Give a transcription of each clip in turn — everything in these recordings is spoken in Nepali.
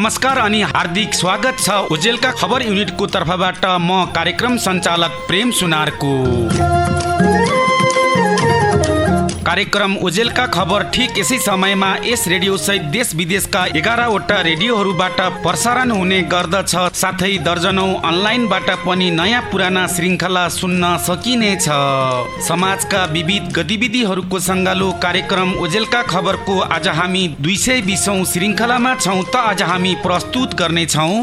नमस्कार अनि हार्दिक स्वागत छ उजेलका खबर युनिटको तर्फबाट म कार्यक्रम सञ्चालक प्रेम सुनारको। कार्यक्रम ओजेलका खबर ठिक यसै समयमा यस रेडियो सहित देश विदेशका एघारवटा रेडियोहरूबाट प्रसारण हुने गर्दछ। साथै दर्जनौ अनलाइनबाट पनि नयाँ पुराना श्रृङ्खला सुन्न सकिनेछ। समाजका विविध गतिविधिहरूको सङ्गालो कार्यक्रम ओजेलका खबरको आज हामी दुई सय बिसौँ श्रृङ्खलामा छौँ त आज हामी प्रस्तुत गर्नेछौँ।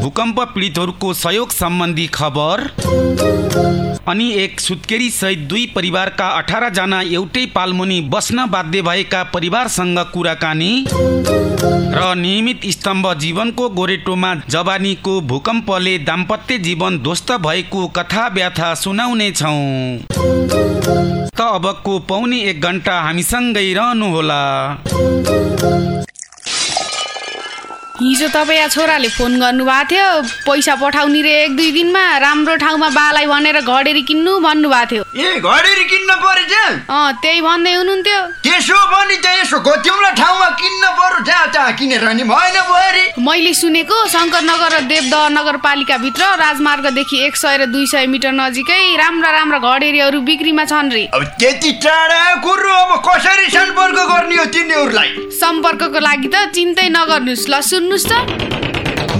भूकम्प पीडितहरूको सहयोग सम्बन्धी खबर। अनि एक सुत्केरी सहित दुई परिवारका अठार जना एउटै पालमुनि बस्न बाध्य भएका परिवारसँग कुराकानी र नियमित स्तम्भ जीवनको गोरेटोमा जवानीको भूकम्पले दाम्पत्य जीवन ध्वस्त भएको कथा व्याथा सुनाउनेछौँ त अबको पौने एक घन्टा हामीसँगै रहनुहोला। हिजो तपाईँ या छोराले फोन गर्नुभएको थियो पैसा पठाउने रे एक दुई दिनमा राम्रो ठाउँमा बालाई भनेर घडेरी किन्नु भन्नुभएको थियो। ए घडेरी किन्न परेछ? अँ त्यही भन्दै हुनुहुन्थ्यो। त्यसो पनि त यसो घोत्युम्ला ठाउँमा किन्न पर्यो जहाँ तहाँ किनेर नि भएन भएरी मैले सुनेको शङ्करनगर र देवदह नगरपालिकाभित्र राजमार्गदेखि एक सय र दुई सय मिटर नजिकै राम्रा राम्रा घडेरीहरू बिक्रीमा छन् रे। अब त्यति टाढा कुरो अब कसरी सम्पर्क गर्ने हो तिनीहरूलाई? सम्पर्कको लागि त चिन्तै नगर्नुहोस् ल सुन्नुहोस् त।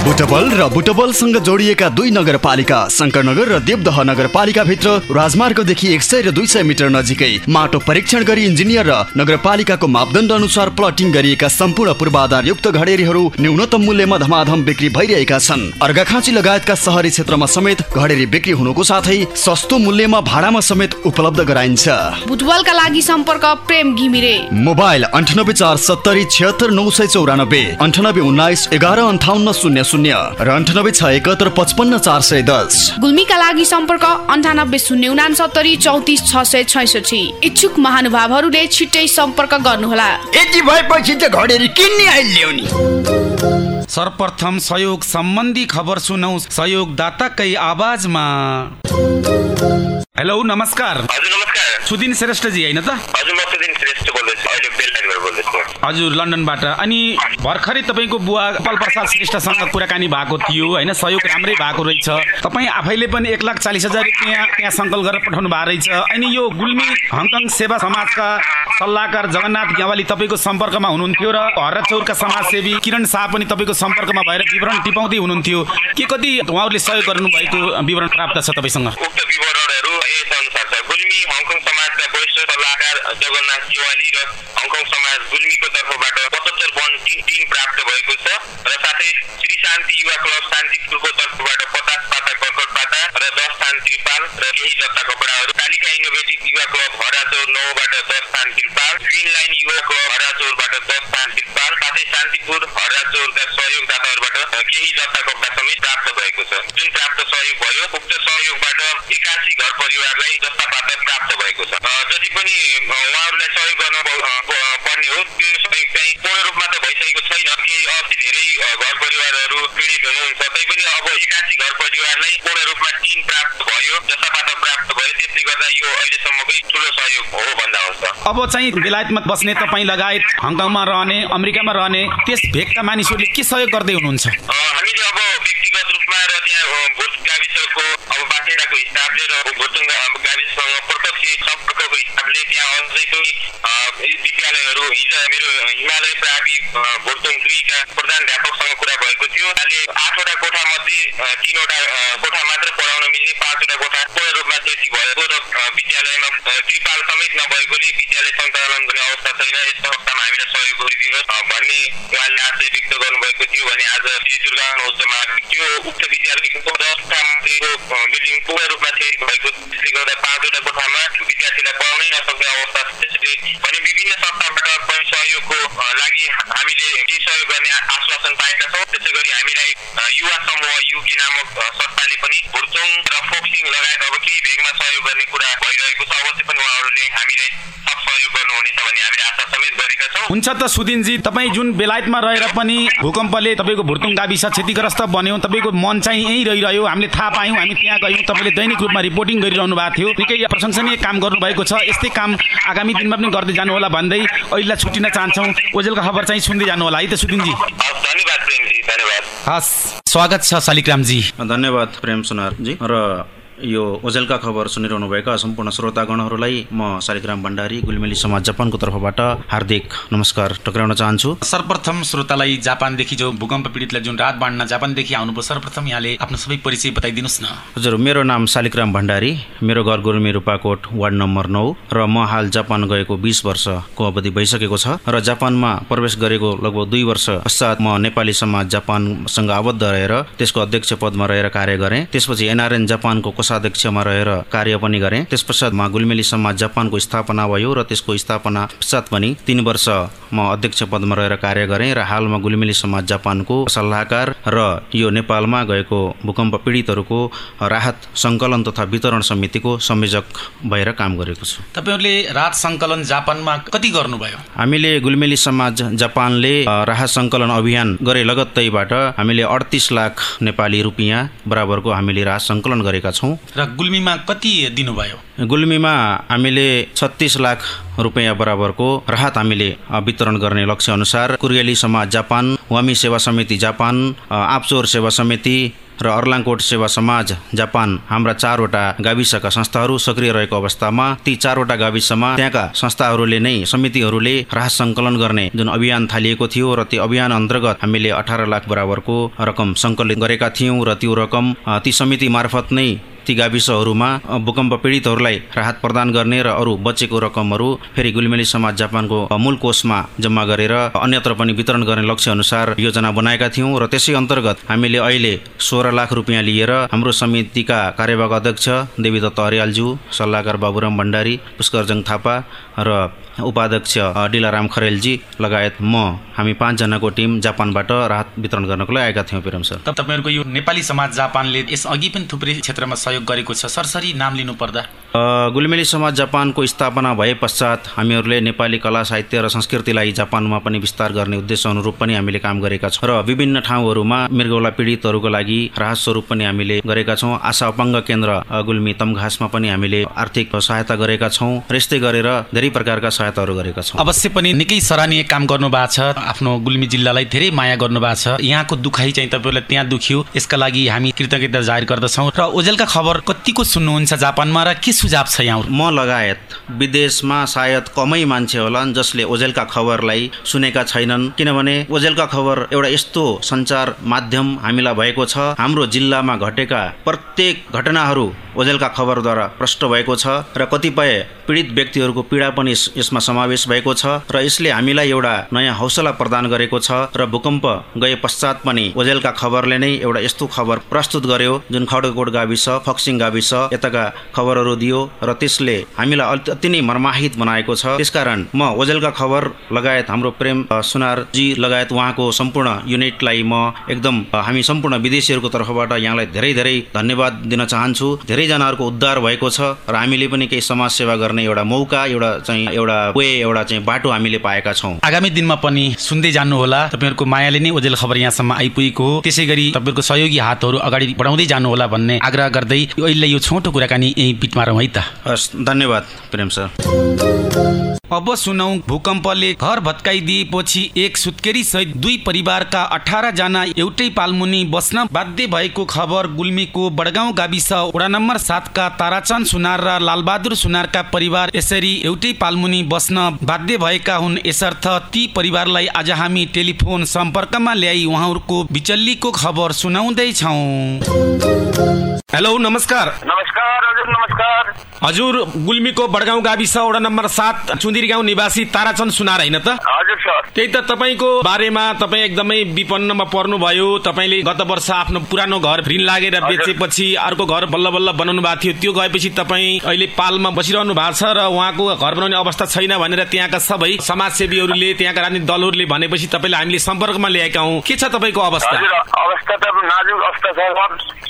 बुटबल र बुटबलसँग जोडिएका दुई नगरपालिका शङ्करनगर र देवदह नगरपालिकाभित्र राजमार्गदेखि एक सय र दुई सय मिटर नजिकै माटो परीक्षण गरी इन्जिनियर र नगरपालिकाको मापदण्ड अनुसार प्लटिङ गरिएका सम्पूर्ण पूर्वाधारयुक्त घडेरीहरू न्यूनतम मूल्यमा धमाधम बिक्री भइरहेका छन्। अर्घाखाँची लगायतका सहरी क्षेत्रमा समेत घडेरी बिक्री हुनुको साथै सस्तो मूल्यमा भाडामा समेत उपलब्ध गराइन्छ। फुटबलका लागि सम्पर्क प्रेम घिमिरे। मोबाइल अन्ठानब्बे चार सत्तरी छिहत्तर नौ सय चौरानब्बे अन्ठानब्बे उन्नाइस एघार अन्ठाउन्न शून्य। शून्य र अन्ठानब्बे छ एकहत्तर पचपन्न चार सय दस। गुल्मीका लागि सम्पर्क अन्ठानब्बे शून्य उनासत्तरी चौतिस छ सय छैसठी। इच्छुक महानुभावहरूले छिट्टै सम्पर्क गर्नुहोला। यति भएपछि त घडेरी किन्ने अहिले ल्याउने सर्वप्रथम सहयोग सम्बन्धी खबर सुनौ सहयोगदाताकै आवाजमा। हेलो नमस्कार। हजुर नमस्कार। सुदिन श्रेष्ठजी होइन त? हजुर म सुदिन श्रेष्ठ बोल्दैछु अहिले बोल्दैछु हजुर लन्डनबाट। अनि भर्खरै तपाईँको बुवा गोपाल प्रसाद श्रेष्ठसँग कुराकानी भएको थियो होइन? सहयोग राम्रै भएको रहेछ। तपाईँ आफैले पनि एक लाख चालिस हजार रुपियाँ त्यहाँ सङ्कल्प गरेर पठाउनु भएको रहेछ। अनि यो गुल्मी हङकङ सेवा समाजका सल्लाहकार जगन्नाथ ग्यावाली तपाईँको सम्पर्कमा हुनुहुन्थ्यो र हर्राचौरका समाजसेवी किरण शाह पनि तपाईँको सम्पर्कमा भएर विवरण टिपाउँदै हुनुहुन्थ्यो। के कति उहाँहरूले सहयोग गर्नुभएको विवरण प्राप्त छ तपाईँसँग? विवरणहरू यस अनुसार छ गुल्मी हङकङ समाजका वरिष्ठ सल्लाहकार जगन्नाथ तिवाली र हङकङ समाज गुल्मीको तर्फबाट पचहत्तर वन टिन प्राप्त भएको छ र साथै श्री शान्ति युवा क्लब शान्तिपुरको तर्फबाट पचास पाता कर्कट पाता र दस थान त्रिपाल र केही जस्ता कपडाहरू कालिका इनोभेटिभ युवा क्लब हराचौर नौबाट दस थान त्रिपाल ग्रिन लाइन युवा क्लब हराचौरबाट दस थान त्रिपाल साथै शान्तिपुर हराचौरका सहयोगदाताहरूबाट केही जस्ता कपडा समेत प्राप्त भएको छ जुन प्राप्त सहयोग भयो उक्त सहयोगबाट एकासी घर परिवारलाई जस्ता पात्र प्राप्त भएको छ अ, जति पनि अ, उहाँहरूलाई सहयोग गर्न प- अ, प- पर्ने हो त्यो सहयोग चाहिँ पूर्ण रूपमा त भइसकेको छैन केही अझै धेरै अ, घर परिवारहरू पीडित हुनुहुन्छ तैपनि अब एकासी घर परिवारलाई पूर्ण रूपमा टिन प्राप्त भयो जस्ता पात्र प्राप्त भयो त्यसले गर्दा यो अहिलेसम्मकै ठुलो सहयोग हो भन्दा हुन्छ अब चाहिँ बेलायतमा बस्ने तपाईँ लगायत हङकङमा रहने अमेरिकामा रहने त्यस भेगका मानिसहरूले के सहयोग गर्दै हुनुहुन्छ? मेरो हिमालय दुईका कुरा भएको थियो। आठवटा कोठा मध्ये तिनवटा कोठा मात्र पढाउन मिल्ने पाँचवटा पूर्ण रूपमा क्षति भएको र अ, विद्यालयमा त्रिपाल समेत नभएकोले विद्यालय सञ्चालन गर्ने अवस्था छैन यस्तो अवस्थामा हामीलाई सहयोग गरिदिनुहोस् भन्ने उहाँले आशय व्यक्त गर्नुभएको थियो भने आज श्री दुर्गा महोत्सवमा त्यो उक्त विद्यालयको अ, बिल्डिङ पूर्ण रूपमा क्षति भएको त्यसले गर्दा पाँचवटा कोठामा विद्यार्थीलाई पढाउनै नसक्ने अवस्था छ त्यसले भने विभिन्न संस्थाबाट पनि सहयोगको लागि हामीले केही सहयोग गर्ने आश्वासन पाएका छौँ त्यसै गरी हामीलाई युवा समूह युके नामक संस्थाले पनि भुर्चुङ र फोक्सिङ लगायत अब केही भेगमा सहयोग गर्ने कुरा भइरहेको छ अवश्य पनि उहाँहरूले हामीलाई थप सहयोग गर्नुहुनेछ भन्ने हामीले आशा समेत गरेका छौँ हुन्छ त सुदिनजी तपाईँ जुन बेलायतमा रहेर पनि भूकम्पले तपाईँको भुर्तुङ गाविस क्षतिग्रस्त बन्यो तपाईँको मन चाहिँ यहीँ रहिरह्यो हामीले थाहा पायौँ हामी त्यहाँ गयौँ तपाईँले दैनिक रूपमा रिपोर्टिङ गरिरहनु भएको थियो। निकै प्रशंसनीय काम गर्नुभएको छ यस्तै काम आगामी दिनमा पनि गर्दै जानु होला भन्दै अहिलेलाई छुट्टिन चाहन्छौँ। ओजेलको खबर चाहिँ सुन्दै जानु होला है त सुदिनजी। धन्यवाद हस् स्वागत छ शालिग्रामजी धन्यवाद प्रेम सुनारजी। र यो ओजेलका खबर सुनिरहनुभएका सम्पूर्ण श्रोतागणहरूलाई म शालिग्राम भण्डारी गुलमेली समाज जापानको तर्फबाट हार्दिक नमस्कार टक्राउन चाहन्छु। सर्वप्रथम श्रोतालाई जापानदेखि जो भूकम्प पीडितलाई जुन रात बाँड्न जापानदेखि आउनुभयो सर्वप्रथम यहाँले आफ्नो सबै परिचय बताइदिनुहोस् न। हजुर मेरो नाम शालिग्राम भण्डारी मेरो घर गुरुमी रूपाकोट वार्ड नम्बर नौ र म हाल जापान गएको बिस वर्षको अवधि भइसकेको छ र जापानमा प्रवेश गरेको लगभग दुई वर्ष पश्चात म नेपाली समाज जापानसँग आबद्ध रहेर त्यसको अध्यक्ष पदमा रहेर कार्य गरेँ। त्यसपछि एनआरएन जापानको कोषाध्यक्षमा रहेर कार्य पनि गरेँ। त्यस पश्चातमा गुलमेली समाज जापानको स्थापना भयो र त्यसको स्थापना पश्चात पनि तिन वर्ष म अध्यक्ष पदमा रहेर कार्य गरेँ र हालमा गुलमेली समाज जापानको सल्लाहकार र यो नेपालमा गएको भूकम्प पीडितहरूको राहत सङ्कलन तथा वितरण समितिको संयोजक भएर काम गरेको छु। तपाईँहरूले रात सङ्कलन जापानमा कति गर्नुभयो? हामीले गुलमेली समाज जापानले राहत सङ्कलन अभियान गरे लगत्तैबाट हामीले अडतिस लाख नेपाली रुपियाँ बराबरको हामीले राहत सङ्कलन गरेका छौँ। र गुल्मीमा कति दिनुभयो गुल्मीमा हामीले छत्तिस लाख रुपियाँ बराबरको राहत हामीले वितरण गर्ने लक्ष्य अनुसार कुर्गेली समाज जापान वामी सेवा समिति जापान आप्चोर सेवा समिति र अर्लाङकोट सेवा समाज जापान हाम्रा चारवटा गाविसका संस्थाहरू सक्रिय रहेको अवस्थामा ती चारवटा गाविसमा त्यहाँका संस्थाहरूले नै समितिहरूले राहत सङ्कलन गर्ने जुन अभियान थालिएको थियो र त्यो अभियान अन्तर्गत हामीले अठार लाख बराबरको रकम सङ्कलित गरेका थियौँ र त्यो रकम ती समिति मार्फत नै ती गाविसहरूमा भूकम्प पीडितहरूलाई राहत प्रदान गर्ने र अरू बचेको रकमहरू फेरि गुलमेली समाज जापानको मूल कोषमा जम्मा गरेर अन्यत्र पनि वितरण गर्ने लक्ष्य अनुसार योजना बनाएका थियौँ र त्यसै अन्तर्गत हामीले अहिले सोह्र लाख रुपियाँ लिएर हाम्रो समितिका कार्यवाहक अध्यक्ष देवीदत्त हरियालज्यू सल्लाहकार बाबुराम भण्डारी पुष्करजङ थापा र उपाध्यक्ष डिलाराम खरेलजी लगायत म हामी पाँचजनाको टिम जापानबाट राहत वितरण गर्नको लागि आएका थियौँ पिरम सर। तपाईँहरूको यो नेपाली समाज जापानले यस अघि पनि थुप्रै क्षेत्रमा सहयोग गरेको छ? सरसरी नाम लिनु पर्दा अ, गुलमेली समाज जापानको स्थापना भए पश्चात हामीहरूले नेपाली कला साहित्य र संस्कृतिलाई जापानमा पनि विस्तार गर्ने उद्देश्य अनुरूप पनि हामीले काम गरेका छौँ र विभिन्न ठाउँहरूमा मृगौला पीडितहरूको लागि राहत स्वरूप पनि हामीले गरेका छौँ। आशा अपाङ्ग केन्द्र गुल्मी तमघासमा पनि हामीले आर्थिक सहायता गरेका छौँ र यस्तै गरेर धेरै प्रकारका सहायताहरू गरेका छौँ। अवश्य पनि निकै सराहनीय काम गर्नु भएको छ। आफ्नो गुल्मी जिल्लालाई धेरै माया गर्नु भएको छ। यहाँको दुखाइ चाहिँ तपाईँहरूलाई त्यहाँ दुख्यो। यसका लागि हामी कृतज्ञता जाहेर गर्दछौँ। र ओजेलका खबर कतिको सुन्नुहुन्छ जापानमा र के सुझाव छ यहाँ म लगायत विदेशमा सायद कमै मान्छे होलान् जसले ओजेलका खबरलाई सुनेका छैनन्। किनभने ओजेलका खबर एउटा यस्तो सञ्चार माध्यम हामीलाई भएको छ हाम्रो जिल्लामा घटेका प्रत्येक घटनाहरू ओजेलका खबरद्वारा प्रष्ट भएको छ र कतिपय पीडित व्यक्तिहरूको पीडा पनि यस- यसमा समावेश भएको छ र यसले हामीलाई एउटा नयाँ हौसला प्रदान गरेको छ र भूकम्प गए पश्चात पनि ओजेलका खबरले नै एउटा यस्तो खबर प्रस्तुत गर्यो जुन खड्गकोट गाविस फक्सिङ गाविस यताका खबरहरू दियो र त्यसले हामीलाई अति- नै मर्माहित बनाएको छ। त्यसकारण म ओजेलका खबर लगायत हाम्रो प्रेम सुनारजी लगायत उहाँको सम्पूर्ण युनिटलाई म एकदम हामी सम्पूर्ण विदेशीहरूको तर्फबाट यहाँलाई धेरै धेरै धन्यवाद दिन चाहन्छु। धेरैजनाहरूको उद्धार भएको छ र हामीले पनि केही समाज सेवा गर्ने एउटा मौका एउटा चाहिँ एउटा वे एउटा चाहिँ बाटो हामीले पाएका छौँ। आगामी दिनमा पनि सुन्दै जानुहोला। तपाईँहरूको मायाले नै ओजेल खबर यहाँसम्म आइपुगेको हो। त्यसै गरी तपाईँहरूको सहयोगी हातहरू अगाडि बढाउँदै जानुहोला भन्ने आग्रह गर्दै अहिले यो छोटो कुराकानी यहीँ बिट मारौँ है त। हस् धन्यवाद प्रेम सर। अब सुनौ भूकम्पले घर भत्काइदिएपछि एक सुत्केरी सहित दुई परिवारका अठार जना एउटै पालमुनि बस्न बाध्य भएको खबर गुल्मीको बडगाउँ गाविस वडा नम्बर सातका ताराचन्द सुनार र लालबहादुर सुनारका परिवार यसरी एउटै पालमुनि बस्न बाध्य भएका हुन्। यसर्थ ती परिवारलाई आज हामी टेलिफोन सम्पर्कमा ल्याई उहाँहरूको बिचल्लीको खबर सुनाउँदैछौँ। हेलो नमस्कार। नमस्कार। हजुर गुल्मीको बडगाउँ गाविस वडा नम्बर सात चुन्दिरी गाउँ निवासी ताराचन्द सुनार होइन त? हजुर सर। त्यही त तपाईँको बारेमा तपाईँ एकदमै विपन्नमा पर्नुभयो। तपाईँले गत वर्ष आफ्नो पुरानो घर ऋण लागेर बेचेपछि अर्को घर बल्ल बल्ल बनाउनु भएको थियो। त्यो गएपछि तपाईँ अहिले पालमा बसिरहनु भएको छ र उहाँको घर बनाउने अवस्था छैन भनेर त्यहाँका सबै समाजसेवीहरूले त्यहाँका राजनीतिक दलहरूले भनेपछि तपाईँले हामीले सम्पर्कमा ल्याएका हौँ। के छ तपाईँको अवस्था? अवस्था त नाजुक अवस्था छ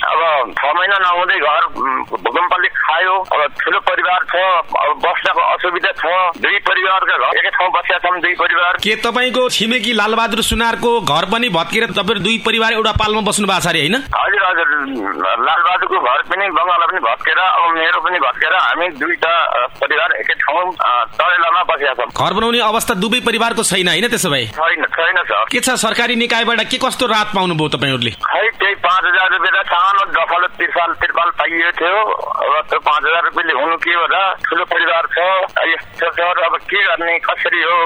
अब छ महिना नहुँदै घर भूकम्पले खायो अब ठुलो परिवार छ अब बस्नको असुविधा छ दुई परिवारका घर एकै ठाउँ बसेका छन् दुई परिवार। के तपाईँको छिमेकी लालबहादुर सुनारको घर पनि भत्केर तपाईँहरू दुई परिवार एउटा पालमा बस्नु भएको छ अरे होइन? हजुर हजुर लालबहादुरको घर पनि बङ्गाला पनि भत्केर अब मेरो पनि भत्केर हामी दुईटा परिवार एकै ठाउँ तरेलामा बसेका छौँ। घर बनाउने अवस्था दुवै परिवारको छैन होइन त्यसो भए? छैन छैन सर। के छ सरकारी निकायबाट के कस्तो राहत पाउनुभयो तपाईँहरूले? खै त्यही पाँच हजार रुपियाँ सानो डफलो तिर्पाल तिर्पाल पाइएको थियो। अब त्यो पाँच हजार रुपियाँले हुनु के हो र? ठुलो परिवार छ। यस्तो छ र अब के गर्ने? कसरी हो?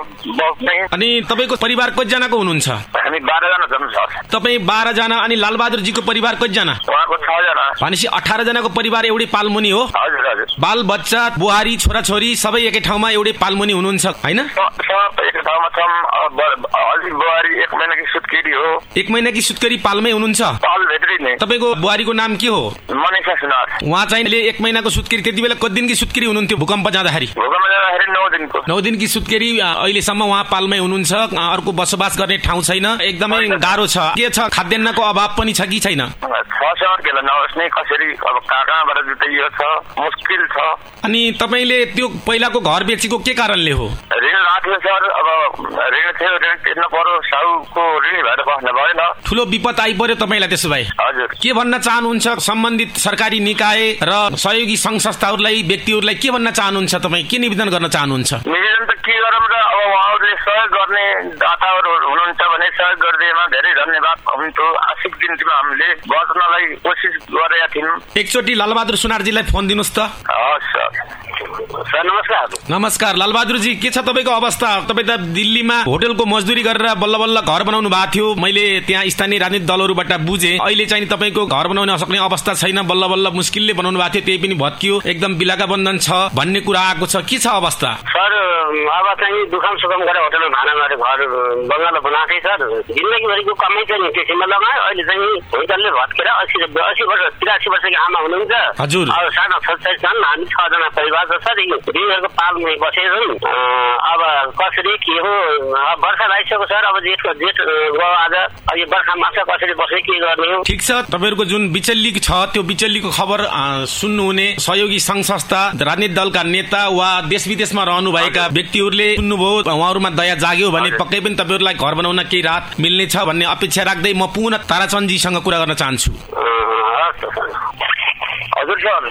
अनि तपाईँको परिवार कतिजनाको हुनुहुन्छ? हामी बाह्रजना छौँ सर। तपाईँ बाह्रजना अनि लालबहादुरजीको परिवार कतिजना? उहाँको छजना। भनेपछि अठारजनाको परिवार एउटै पालमुनि हो। हजुर हजुर। बाल बच्चा बुहारी छोराछोरी सबै एकै ठाउँमा एउटै पालमुनि हुनुहुन्छ होइन? अलि बुहारी एक महिनाकी सुत्केरी हो। एक महिनाकी सुत्केरी पालमै हुनुहुन्छ? नै। तपाईँको बुहारीको नाम के हो? मनिषा सुनार। उहाँ चाहिँ एक महिनाको सुत्केरी त्यति बेला कति दिनकी सुत्केरी हुनुहुन्थ्यो भूकम्प जाँदाखेरि? भूकम्प जाँदाखेरि नौ दिनको। सुत्केरी अहिलेसम्म उहाँ पालमै हुनुहुन्छ। अर्को बसोबास गर्ने ठाउँ छैन। एकदमै गाह्रो छ। के छ? खाद्यान्नको अभाव पनि छ कि छैन? अनि तपाईँले त्यो पहिलाको घर बेचेको के कारणले हो? ठुलो विपद आइपर्यो तपाईँलाई त्यसो भए। के भन्न चाहनुहुन्छ? सम्बन्धित सरकारी निकाय र सहयोगी सङ्घ संस्थाहरूलाई व्यक्तिहरूलाई के भन्न चाहनुहुन्छ तपाईँ? के निवेदन गर्न चाहनुहुन्छ? निवेदन त के गरौँ र अब उहाँहरूले सहयोग गर्ने दाताहरू हुनुहुन्छ भने सहयोग गरिदिएमा धेरै धन्यवाद। हुन्थ्यो आशिक दिन्थ्यौँ हामीले बच्नलाई कोसिस गरेका थियौँ। एकचोटि लालबहादुर सुनारजीलाई फोन दिनुहोस् त। हस् सर सर नमस्कार। नमस्कार लालबहादुरजी के छ तपाईँको अवस्था? तपाईँ त दिल्लीमा होटलको मजदुरी गरेर बल्ल बल्ल घर बनाउनु भएको थियो। मैले त्यहाँ स्थानीय राजनीतिक दलहरूबाट बुझेँ। अहिले चाहिँ तपाईँको घर बनाउन सक्ने अवस्था छैन बल्ल बल्ल मुस्किलले बनाउनु भएको थियो त्यही पनि भत्कियो। एकदम बिलाका बन्धन छ भन्ने कुरा आएको छ। के छ अवस्था? सर अब चाहिँ दुखम सुखम गरेर होटलमा भाडा मारे घर बङ्गालो बनाएकै सर। जिन्दगीभरिको कमाइ चाहिँ त्यो सिमलामा। अहिले चाहिँ होटलले भत्केर अस्सी अस्सी वर्ष तिरासी वर्षको आमा हुनुहुन्छ। हजुर। सानो छोरी छन् हामी छजना परिवार छ सर दिनहरूको पालमै बसेको छौँ अँ, अब कसरी के हो अब वर्षा लागिसक्यो सर अब जेठ अँ, गयो आज अब यो छ कसरी बस्ने के गर्ने हो ठिक छ तपाईँहरूको जुन बिचल्ली छ त्यो बिचल्लीको खबर सुन्नुहुने सहयोगी संघ संस्था राजनीतिक दलका नेता वा देश विदेशमा रहनुभएका व्यक्तिहरूले सुन्नुभयो उहाँहरूमा दया जाग्यो भने पक्कै पनि तपाईँहरूलाई घर बनाउन केही राहत मिल्नेछ भन्ने अपेक्षा राख्दै म पुनः ताराचन्दजीसँग कुरा गर्न चाहन्छु। सर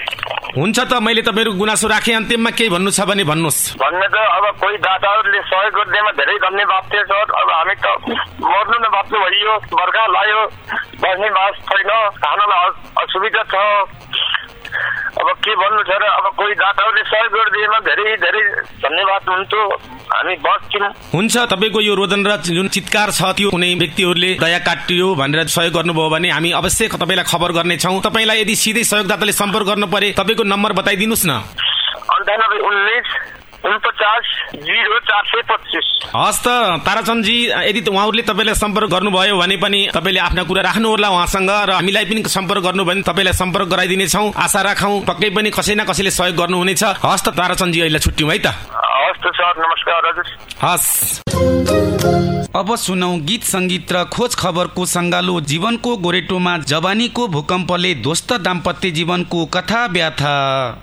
हुन्छ त मैले तपाईँहरूको गुनासो राखेँ अन्तिममा केही भन्नु छ भने भन्नुहोस्। भन्ने त अब कोही दाताहरूले सहयोग गरिदिएमा धेरै धन्यवाद थियो सर। अब हामी त मर्नु न बाँच्नु भइयो बर्खा लाग्यो बस्ने बास छैन खानालाई अस- असुविधा छ। अब के भन्नु छ र अब कोही दाताहरूले सहयोग गरिदिएमा धेरै धेरै धन्यवाद हुन्थ्यो। हामी बस्छौँ। हुन्छ तपाईँको यो रोदन र जुन चितकार छ त्यो कुनै व्यक्तिहरूले दया काटियो भनेर सहयोग गर्नुभयो भने हामी अवश्य तपाईँलाई खबर गर्नेछौँ। तपाईँलाई यदि सिधै सहयोगदाताले सम्पर्क गर्नु परे तपाईँको नम्बर बताइदिनुहोस् न। अन्ठानब्बे उन्नाइस उनपचास जिरो चार सय पच्चिस। हस् त ताराचन्दजी यदि उहाँहरूले तपाईँलाई सम्पर्क गर्नुभयो भने पनि तपाईँले आफ्ना कुरा राख्नुहोला उहाँसँग र हामीलाई पनि सम्पर्क गर्नु भने तपाईँलाई सम्पर्क गराइदिनेछौँ। आशा राखौँ पक्कै पनि कसै न कसैले सहयोग गर्नुहुनेछ। हस् त ताराचन्दजी अहिले छुट्यौँ है त। हस् सर नमस्कार हजुर। हस्। अब सुनौ गीत संगीत र खोज खबरको सङ्गालो जीवनको गोरेटोमा जवानीको भूकम्पले ध्वस्त दाम्पत्य जीवनको कथा व्याथा।